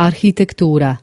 Arhitektura